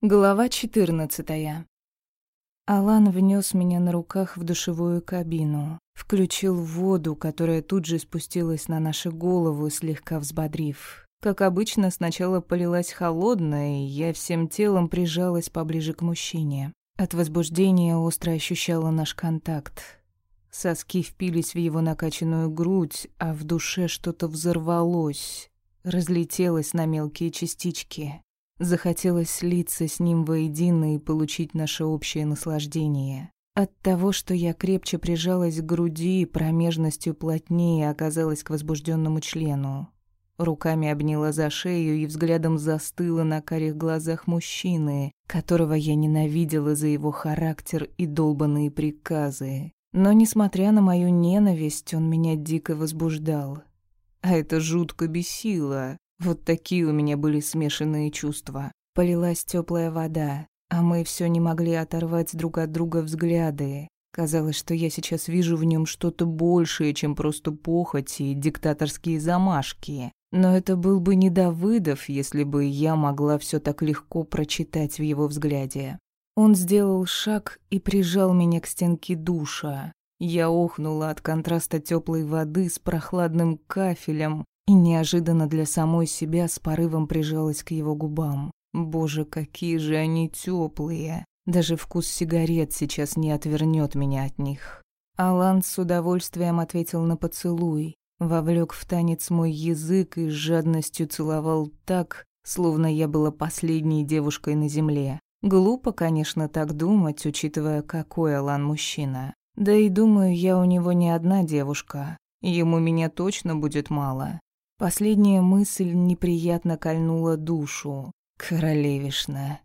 Глава 14. Алан внес меня на руках в душевую кабину, включил воду, которая тут же спустилась на наши головы, слегка взбодрив. Как обычно, сначала полилась холодная, и я всем телом прижалась поближе к мужчине. От возбуждения остро ощущала наш контакт. Соски впились в его накачанную грудь, а в душе что-то взорвалось, разлетелось на мелкие частички. Захотелось слиться с ним воедино и получить наше общее наслаждение. От того, что я крепче прижалась к груди, промежностью плотнее оказалась к возбужденному члену. Руками обняла за шею и взглядом застыла на карих глазах мужчины, которого я ненавидела за его характер и долбанные приказы. Но, несмотря на мою ненависть, он меня дико возбуждал. А это жутко бесило. Вот такие у меня были смешанные чувства. Полилась теплая вода, а мы все не могли оторвать друг от друга взгляды. Казалось, что я сейчас вижу в нем что-то большее, чем просто похоть и диктаторские замашки. Но это был бы не Давыдов, если бы я могла все так легко прочитать в его взгляде. Он сделал шаг и прижал меня к стенке душа. Я охнула от контраста теплой воды с прохладным кафелем и неожиданно для самой себя с порывом прижалась к его губам. Боже, какие же они теплые! Даже вкус сигарет сейчас не отвернет меня от них. Алан с удовольствием ответил на поцелуй, вовлек в танец мой язык и с жадностью целовал так, словно я была последней девушкой на земле. Глупо, конечно, так думать, учитывая, какой Алан мужчина. Да и думаю, я у него не одна девушка. Ему меня точно будет мало. Последняя мысль неприятно кольнула душу. «Королевишна!»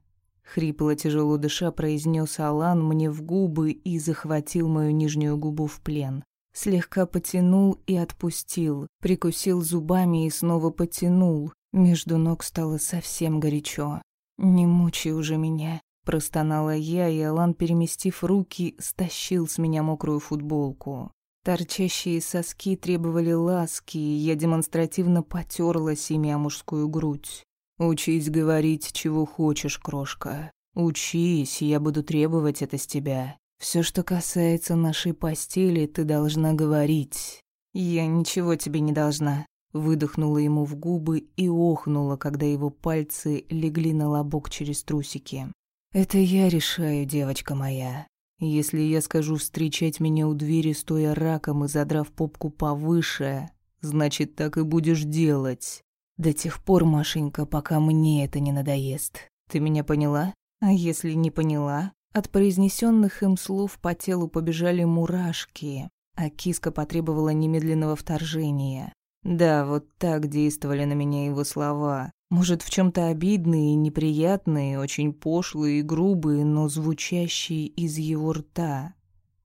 Хрипло тяжело дыша произнес Алан мне в губы и захватил мою нижнюю губу в плен. Слегка потянул и отпустил, прикусил зубами и снова потянул. Между ног стало совсем горячо. «Не мучай уже меня», – простонала я, и Алан, переместив руки, стащил с меня мокрую футболку. Торчащие соски требовали ласки, и я демонстративно потерлась ими о мужскую грудь. «Учись говорить, чего хочешь, крошка. Учись, я буду требовать это с тебя. Все, что касается нашей постели, ты должна говорить». «Я ничего тебе не должна», выдохнула ему в губы и охнула, когда его пальцы легли на лобок через трусики. «Это я решаю, девочка моя. Если я скажу встречать меня у двери, стоя раком и задрав попку повыше, значит, так и будешь делать. До тех пор, Машенька, пока мне это не надоест. Ты меня поняла? А если не поняла? От произнесенных им слов по телу побежали мурашки, а киска потребовала немедленного вторжения. Да, вот так действовали на меня его слова. Может, в чем то обидные, неприятные, очень пошлые и грубые, но звучащие из его рта.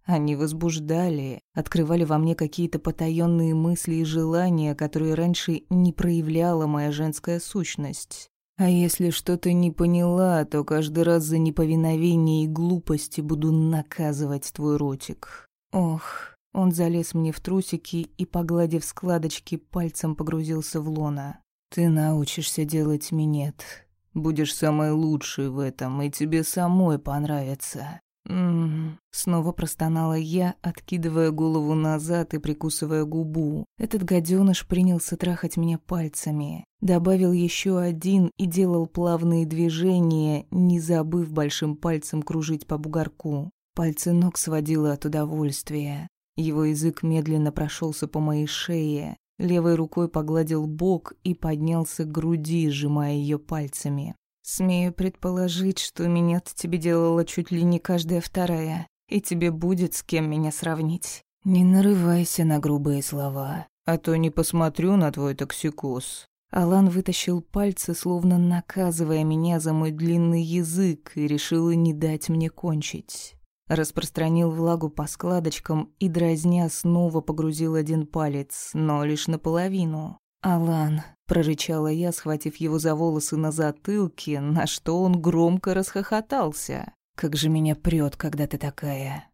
Они возбуждали, открывали во мне какие-то потаенные мысли и желания, которые раньше не проявляла моя женская сущность. А если что-то не поняла, то каждый раз за неповиновение и глупости буду наказывать твой ротик. Ох, он залез мне в трусики и, погладив складочки, пальцем погрузился в лона. Ты научишься делать минет. Будешь самой лучшей в этом, и тебе самой понравится. Ммм, снова простонала я, откидывая голову назад и прикусывая губу. Этот гаденыш принялся трахать меня пальцами. Добавил еще один и делал плавные движения, не забыв большим пальцем кружить по бугорку. Пальцы ног сводило от удовольствия. Его язык медленно прошелся по моей шее, Левой рукой погладил бок и поднялся к груди, сжимая ее пальцами. «Смею предположить, что меня тебе делала чуть ли не каждая вторая, и тебе будет с кем меня сравнить. Не нарывайся на грубые слова, а то не посмотрю на твой токсикоз». Алан вытащил пальцы, словно наказывая меня за мой длинный язык, и решил не дать мне кончить. Распространил влагу по складочкам и, дразня, снова погрузил один палец, но лишь наполовину. «Алан», — прорычала я, схватив его за волосы на затылке, на что он громко расхохотался. «Как же меня прёт, когда ты такая!»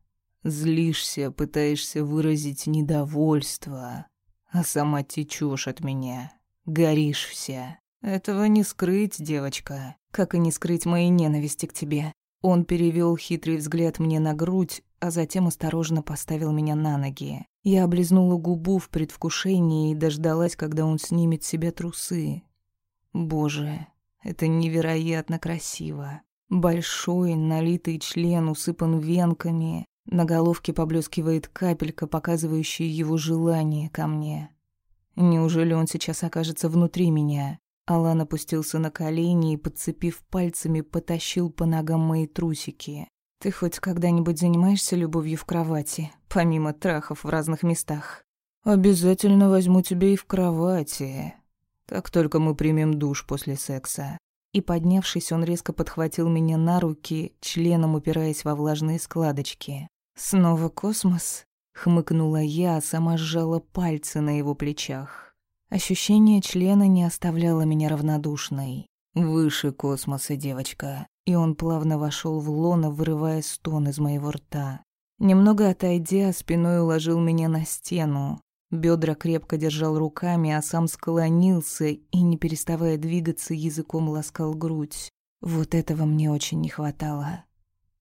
Злишься, пытаешься выразить недовольство, а сама течешь от меня. Горишь вся. Этого не скрыть, девочка. как и не скрыть моей ненависти к тебе. Он перевел хитрый взгляд мне на грудь, а затем осторожно поставил меня на ноги. Я облизнула губу в предвкушении и дождалась, когда он снимет с себя трусы. Боже, это невероятно красиво. Большой, налитый член усыпан венками. На головке поблескивает капелька, показывающая его желание ко мне. Неужели он сейчас окажется внутри меня? Алан опустился на колени и, подцепив пальцами, потащил по ногам мои трусики. «Ты хоть когда-нибудь занимаешься любовью в кровати, помимо трахов в разных местах?» «Обязательно возьму тебя и в кровати, как только мы примем душ после секса». И, поднявшись, он резко подхватил меня на руки, членом упираясь во влажные складочки. «Снова космос?» — хмыкнула я, а сама сжала пальцы на его плечах. Ощущение члена не оставляло меня равнодушной. Выше космоса, девочка. И он плавно вошел в лоно, вырывая стон из моего рта. Немного отойдя, спиной уложил меня на стену. Бедра крепко держал руками, а сам склонился и, не переставая двигаться, языком ласкал грудь. Вот этого мне очень не хватало.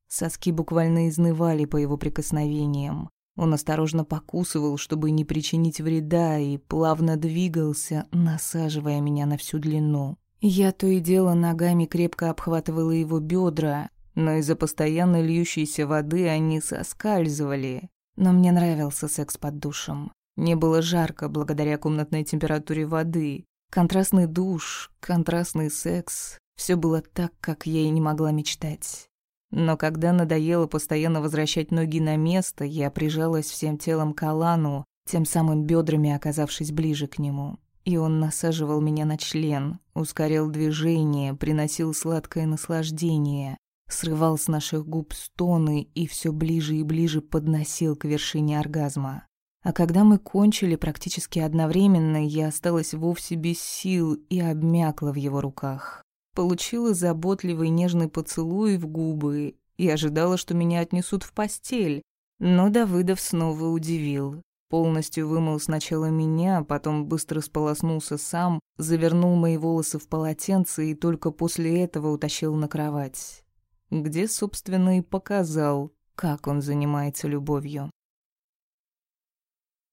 Соски буквально изнывали по его прикосновениям. Он осторожно покусывал, чтобы не причинить вреда, и плавно двигался, насаживая меня на всю длину. Я то и дело ногами крепко обхватывала его бедра, но из-за постоянно льющейся воды они соскальзывали. Но мне нравился секс под душем. Не было жарко благодаря комнатной температуре воды. Контрастный душ, контрастный секс — все было так, как я и не могла мечтать. Но когда надоело постоянно возвращать ноги на место, я прижалась всем телом к Алану, тем самым бедрами оказавшись ближе к нему. И он насаживал меня на член, ускорял движение, приносил сладкое наслаждение, срывал с наших губ стоны и все ближе и ближе подносил к вершине оргазма. А когда мы кончили практически одновременно, я осталась вовсе без сил и обмякла в его руках. Получила заботливый нежный поцелуй в губы и ожидала, что меня отнесут в постель. Но Давыдов снова удивил. Полностью вымыл сначала меня, потом быстро сполоснулся сам, завернул мои волосы в полотенце и только после этого утащил на кровать. Где, собственно, и показал, как он занимается любовью.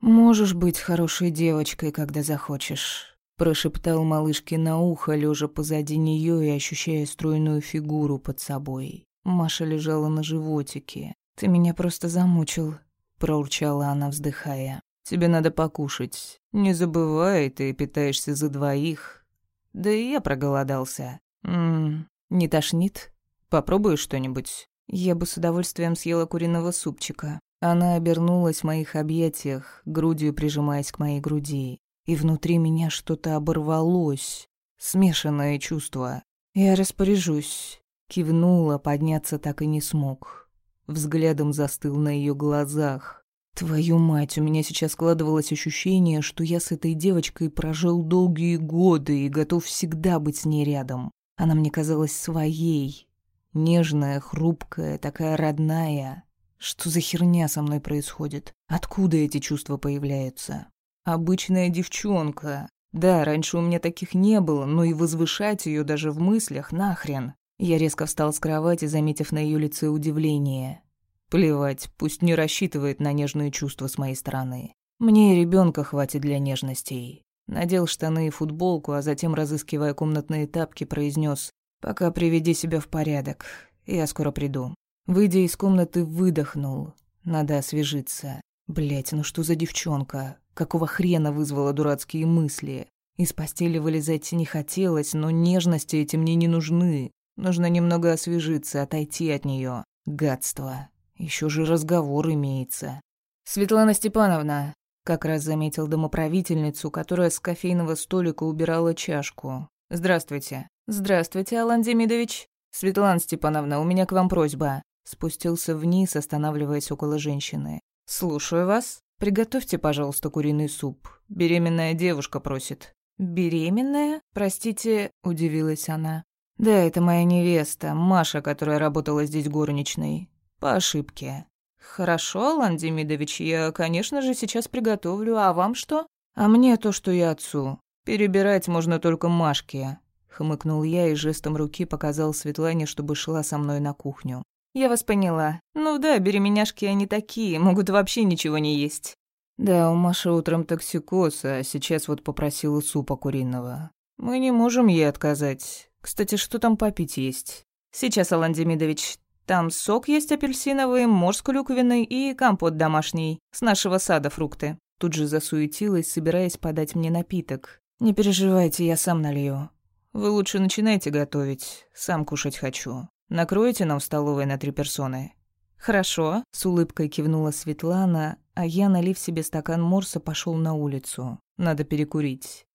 «Можешь быть хорошей девочкой, когда захочешь», Прошептал малышке на ухо, лежа позади нее и ощущая стройную фигуру под собой. Маша лежала на животике. «Ты меня просто замучил», — проурчала она, вздыхая. «Тебе надо покушать. Не забывай, ты питаешься за двоих». «Да и я проголодался». «Ммм, не тошнит? Попробуешь что-нибудь?» Я бы с удовольствием съела куриного супчика. Она обернулась в моих объятиях, грудью прижимаясь к моей груди и внутри меня что-то оборвалось. Смешанное чувство. Я распоряжусь. Кивнула, подняться так и не смог. Взглядом застыл на ее глазах. Твою мать, у меня сейчас складывалось ощущение, что я с этой девочкой прожил долгие годы и готов всегда быть с ней рядом. Она мне казалась своей. Нежная, хрупкая, такая родная. Что за херня со мной происходит? Откуда эти чувства появляются? Обычная девчонка. Да, раньше у меня таких не было, но и возвышать ее даже в мыслях нахрен. Я резко встал с кровати, заметив на ее лице удивление. Плевать, пусть не рассчитывает на нежные чувства с моей стороны. Мне и ребенка хватит для нежностей. Надел штаны и футболку, а затем, разыскивая комнатные тапки, произнес: «Пока приведи себя в порядок. Я скоро приду». Выйдя из комнаты, выдохнул. Надо освежиться. Блять, ну что за девчонка? Какого хрена вызвала дурацкие мысли? Из постели вылезать не хотелось, но нежности эти мне не нужны. Нужно немного освежиться, отойти от нее. Гадство. Еще же разговор имеется. «Светлана Степановна», — как раз заметил домоправительницу, которая с кофейного столика убирала чашку. «Здравствуйте». «Здравствуйте, Алан Демидович». «Светлана Степановна, у меня к вам просьба». Спустился вниз, останавливаясь около женщины. «Слушаю вас». «Приготовьте, пожалуйста, куриный суп. Беременная девушка просит». «Беременная? Простите», — удивилась она. «Да, это моя невеста, Маша, которая работала здесь горничной. По ошибке». «Хорошо, Алан Демидович, я, конечно же, сейчас приготовлю. А вам что?» «А мне то, что я отцу. Перебирать можно только Машке. хмыкнул я и жестом руки показал Светлане, чтобы шла со мной на кухню. «Я вас поняла. Ну да, беременяшки они такие, могут вообще ничего не есть». «Да, у Маши утром токсикоз, а сейчас вот попросила супа куриного. Мы не можем ей отказать. Кстати, что там попить есть?» «Сейчас, Алан Демидович, там сок есть апельсиновый, морс клюквенный и компот домашний. С нашего сада фрукты». Тут же засуетилась, собираясь подать мне напиток. «Не переживайте, я сам налью. Вы лучше начинайте готовить. Сам кушать хочу. Накроете нам в столовой на три персоны?» «Хорошо», — с улыбкой кивнула Светлана, а я, налив себе стакан морса, пошел на улицу. Надо перекурить.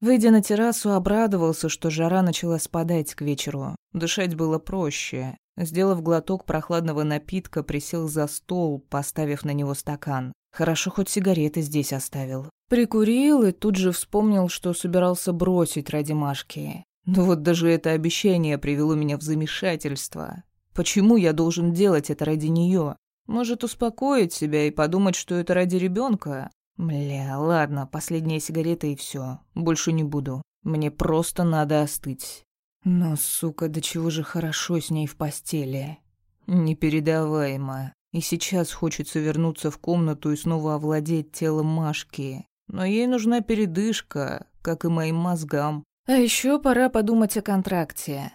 Выйдя на террасу, обрадовался, что жара начала спадать к вечеру. Дышать было проще. Сделав глоток прохладного напитка, присел за стол, поставив на него стакан. Хорошо, хоть сигареты здесь оставил. Прикурил и тут же вспомнил, что собирался бросить ради Машки. Но вот даже это обещание привело меня в замешательство. Почему я должен делать это ради нее? Может, успокоить себя и подумать, что это ради ребенка? Бля, ладно, последняя сигарета и все. Больше не буду. Мне просто надо остыть. Но, сука, до чего же хорошо с ней в постели. Непередаваемо. И сейчас хочется вернуться в комнату и снова овладеть телом Машки. Но ей нужна передышка, как и моим мозгам. А еще пора подумать о контракте.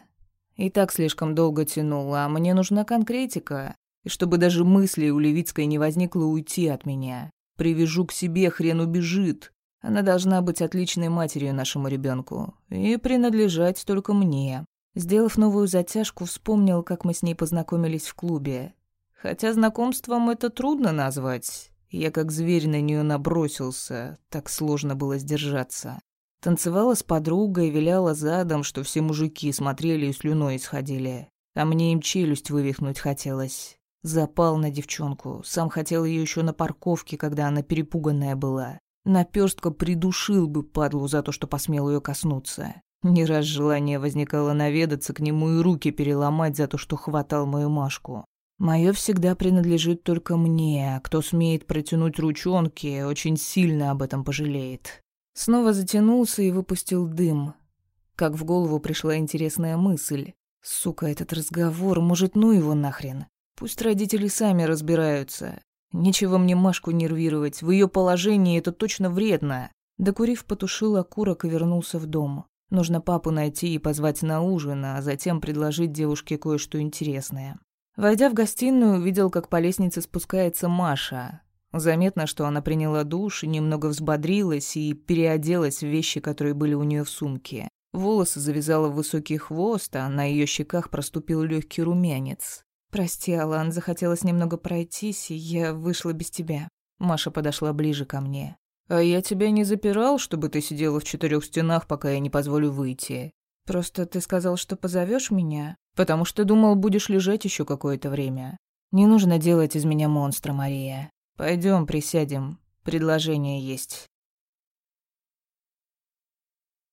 И так слишком долго тянуло, а мне нужна конкретика. И чтобы даже мысли у Левицкой не возникло уйти от меня. Привяжу к себе, хрен убежит. Она должна быть отличной матерью нашему ребенку и принадлежать только мне. Сделав новую затяжку, вспомнил, как мы с ней познакомились в клубе. Хотя знакомством это трудно назвать. Я как зверь на нее набросился, так сложно было сдержаться. Танцевала с подругой, виляла задом, что все мужики смотрели и слюной исходили. А мне им челюсть вывихнуть хотелось. Запал на девчонку, сам хотел ее еще на парковке, когда она перепуганная была. Наперстка придушил бы падлу за то, что посмел ее коснуться. Не раз желание возникало наведаться к нему и руки переломать за то, что хватал мою Машку. Мое всегда принадлежит только мне, а кто смеет протянуть ручонки, очень сильно об этом пожалеет. Снова затянулся и выпустил дым. Как в голову пришла интересная мысль. Сука, этот разговор, может, ну его нахрен. Пусть родители сами разбираются. Нечего мне Машку нервировать, в ее положении это точно вредно. Докурив, потушил окурок и вернулся в дом. Нужно папу найти и позвать на ужин, а затем предложить девушке кое-что интересное. Войдя в гостиную, увидел, как по лестнице спускается Маша. Заметно, что она приняла душ, немного взбодрилась и переоделась в вещи, которые были у нее в сумке. Волосы завязала в высокий хвост, а на ее щеках проступил легкий румянец. «Прости, Алан, захотелось немного пройтись, и я вышла без тебя». Маша подошла ближе ко мне. «А я тебя не запирал, чтобы ты сидела в четырех стенах, пока я не позволю выйти. Просто ты сказал, что позовешь меня, потому что думал, будешь лежать еще какое-то время. Не нужно делать из меня монстра, Мария. Пойдем, присядем. Предложение есть.